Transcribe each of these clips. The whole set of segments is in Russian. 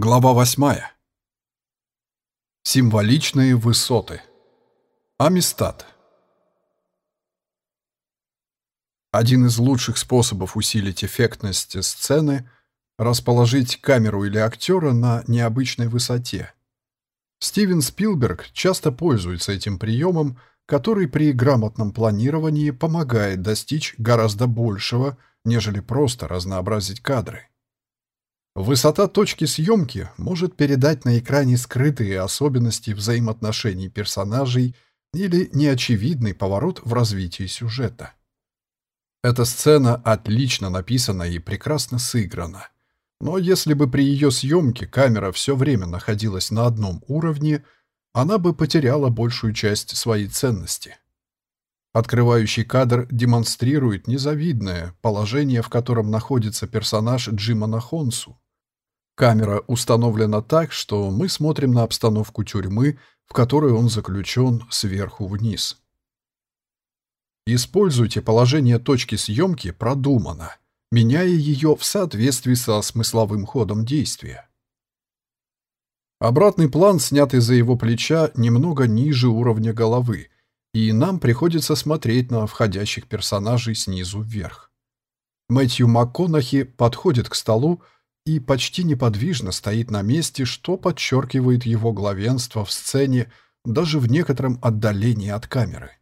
Глава восьмая. Символичные высоты. Амистад. Один из лучших способов усилить эффектность сцены — расположить камеру или актера на необычной высоте. Стивен Спилберг часто пользуется этим приемом, который при грамотном планировании помогает достичь гораздо большего, нежели просто разнообразить кадры. Высота точки съемки может передать на экране скрытые особенности взаимоотношений персонажей или неочевидный поворот в развитии сюжета. Эта сцена отлично написана и прекрасно сыграна. Но если бы при ее съемке камера все время находилась на одном уровне, она бы потеряла большую часть своей ценности. Открывающий кадр демонстрирует незавидное положение, в котором находится персонаж Джима Нахонсу. Камера установлена так, что мы смотрим на обстановку тюрьмы, в которой он заключен сверху вниз. Используйте положение точки съемки продуманно, меняя ее в соответствии со смысловым ходом действия. Обратный план, снятый за его плеча, немного ниже уровня головы, и нам приходится смотреть на входящих персонажей снизу вверх. Мэтью МакКонахи подходит к столу, и почти неподвижно стоит на месте, что подчеркивает его главенство в сцене даже в некотором отдалении от камеры.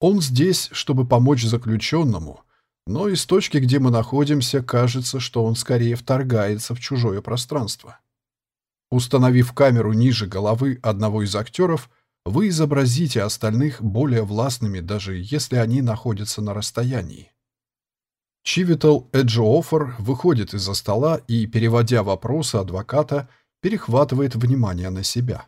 Он здесь, чтобы помочь заключенному, но из точки, где мы находимся, кажется, что он скорее вторгается в чужое пространство. Установив камеру ниже головы одного из актеров, вы изобразите остальных более властными, даже если они находятся на расстоянии. Чивитал Эджиофер выходит из-за стола и, переводя вопросы адвоката, перехватывает внимание на себя.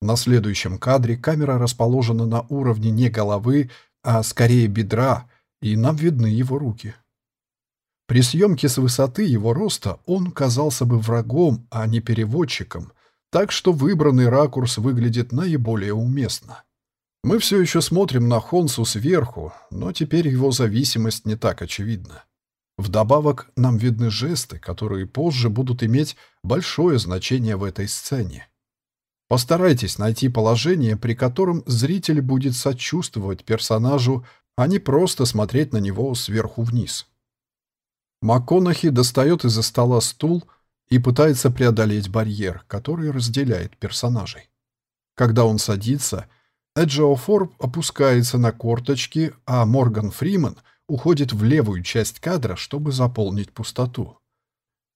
На следующем кадре камера расположена на уровне не головы, а скорее бедра, и нам видны его руки. При съемке с высоты его роста он казался бы врагом, а не переводчиком, так что выбранный ракурс выглядит наиболее уместно. Мы все еще смотрим на Хонсу сверху, но теперь его зависимость не так очевидна. Вдобавок нам видны жесты, которые позже будут иметь большое значение в этой сцене. Постарайтесь найти положение, при котором зритель будет сочувствовать персонажу, а не просто смотреть на него сверху вниз. МакКонахи достает из-за стола стул и пытается преодолеть барьер, который разделяет персонажей. Когда он садится, Эджиофор опускается на корточки, а Морган Фриман уходит в левую часть кадра, чтобы заполнить пустоту.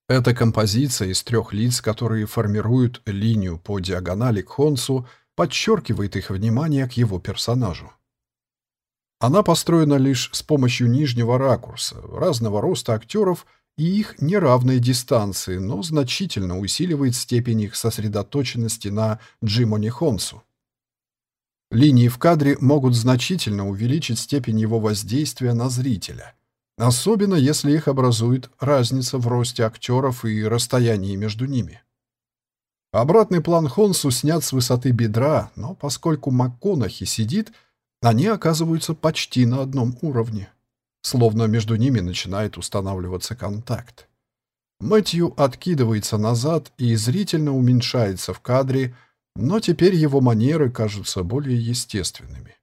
Эта композиция из трех лиц, которые формируют линию по диагонали к Хонсу, подчеркивает их внимание к его персонажу. Она построена лишь с помощью нижнего ракурса, разного роста актеров и их неравной дистанции, но значительно усиливает степень их сосредоточенности на Джимоне Хонсу. Линии в кадре могут значительно увеличить степень его воздействия на зрителя, особенно если их образует разница в росте актеров и расстоянии между ними. Обратный план Хонсу снят с высоты бедра, но поскольку МакКонахи сидит, они оказываются почти на одном уровне, словно между ними начинает устанавливаться контакт. Мэтью откидывается назад и зрительно уменьшается в кадре, но теперь его манеры кажутся более естественными.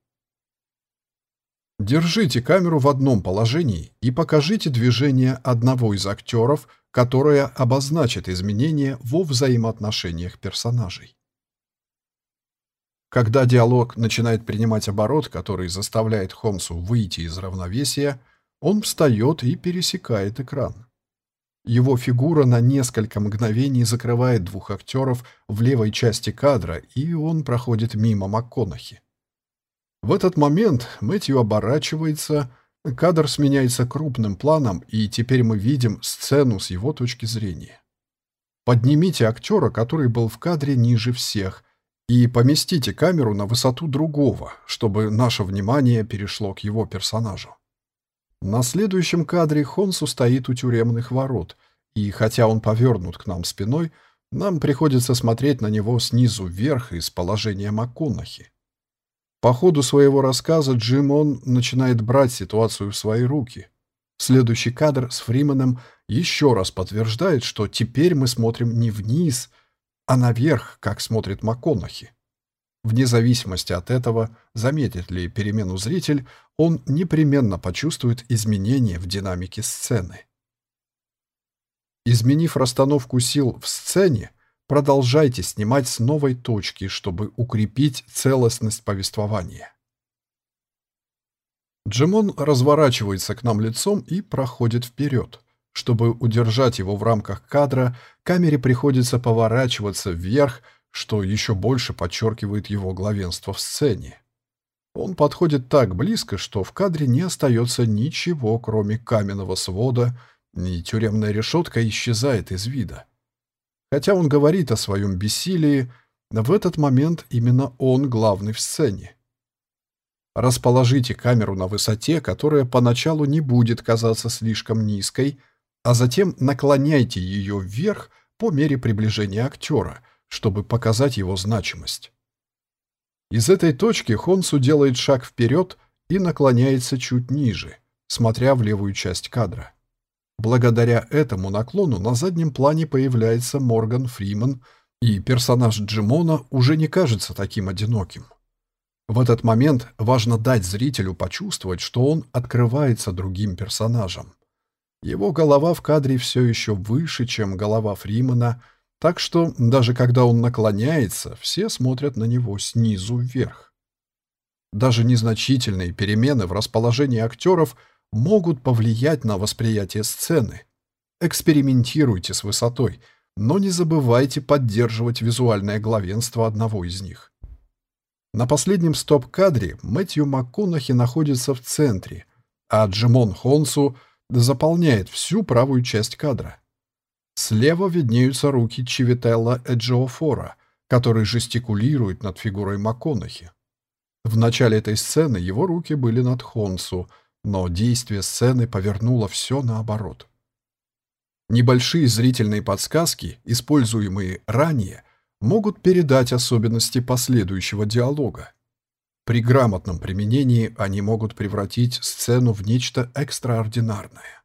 Держите камеру в одном положении и покажите движение одного из актеров, которое обозначит изменения во взаимоотношениях персонажей. Когда диалог начинает принимать оборот, который заставляет Холмсу выйти из равновесия, он встает и пересекает экран. Его фигура на несколько мгновений закрывает двух актеров в левой части кадра, и он проходит мимо МакКонахи. В этот момент Мэтью оборачивается, кадр сменяется крупным планом, и теперь мы видим сцену с его точки зрения. Поднимите актера, который был в кадре ниже всех, и поместите камеру на высоту другого, чтобы наше внимание перешло к его персонажу. На следующем кадре Хонсу стоит у тюремных ворот, и хотя он повернут к нам спиной, нам приходится смотреть на него снизу вверх из положения МакКонахи. По ходу своего рассказа Джим Он начинает брать ситуацию в свои руки. Следующий кадр с Фрименом еще раз подтверждает, что теперь мы смотрим не вниз, а наверх, как смотрит МакКонахи. Вне зависимости от этого, заметит ли перемену зритель, он непременно почувствует изменения в динамике сцены. Изменив расстановку сил в сцене, продолжайте снимать с новой точки, чтобы укрепить целостность повествования. Джимон разворачивается к нам лицом и проходит вперед. Чтобы удержать его в рамках кадра, камере приходится поворачиваться вверх, что еще больше подчеркивает его главенство в сцене. Он подходит так близко, что в кадре не остается ничего, кроме каменного свода, и тюремная решетка исчезает из вида. Хотя он говорит о своем бессилии, в этот момент именно он главный в сцене. Расположите камеру на высоте, которая поначалу не будет казаться слишком низкой, а затем наклоняйте ее вверх по мере приближения актера, чтобы показать его значимость. Из этой точки Хонсу делает шаг вперед и наклоняется чуть ниже, смотря в левую часть кадра. Благодаря этому наклону на заднем плане появляется Морган Фриман, и персонаж Джимона уже не кажется таким одиноким. В этот момент важно дать зрителю почувствовать, что он открывается другим персонажам. Его голова в кадре все еще выше, чем голова Фримана, так что даже когда он наклоняется, все смотрят на него снизу вверх. Даже незначительные перемены в расположении актеров – могут повлиять на восприятие сцены. Экспериментируйте с высотой, но не забывайте поддерживать визуальное главенство одного из них. На последнем стоп-кадре Мэтью МакКонахи находится в центре, а Джимон Хонсу заполняет всю правую часть кадра. Слева виднеются руки Чивителла Эджиофора, который жестикулирует над фигурой МакКонахи. В начале этой сцены его руки были над Хонсу – но действие сцены повернуло все наоборот. Небольшие зрительные подсказки, используемые ранее, могут передать особенности последующего диалога. При грамотном применении они могут превратить сцену в нечто экстраординарное.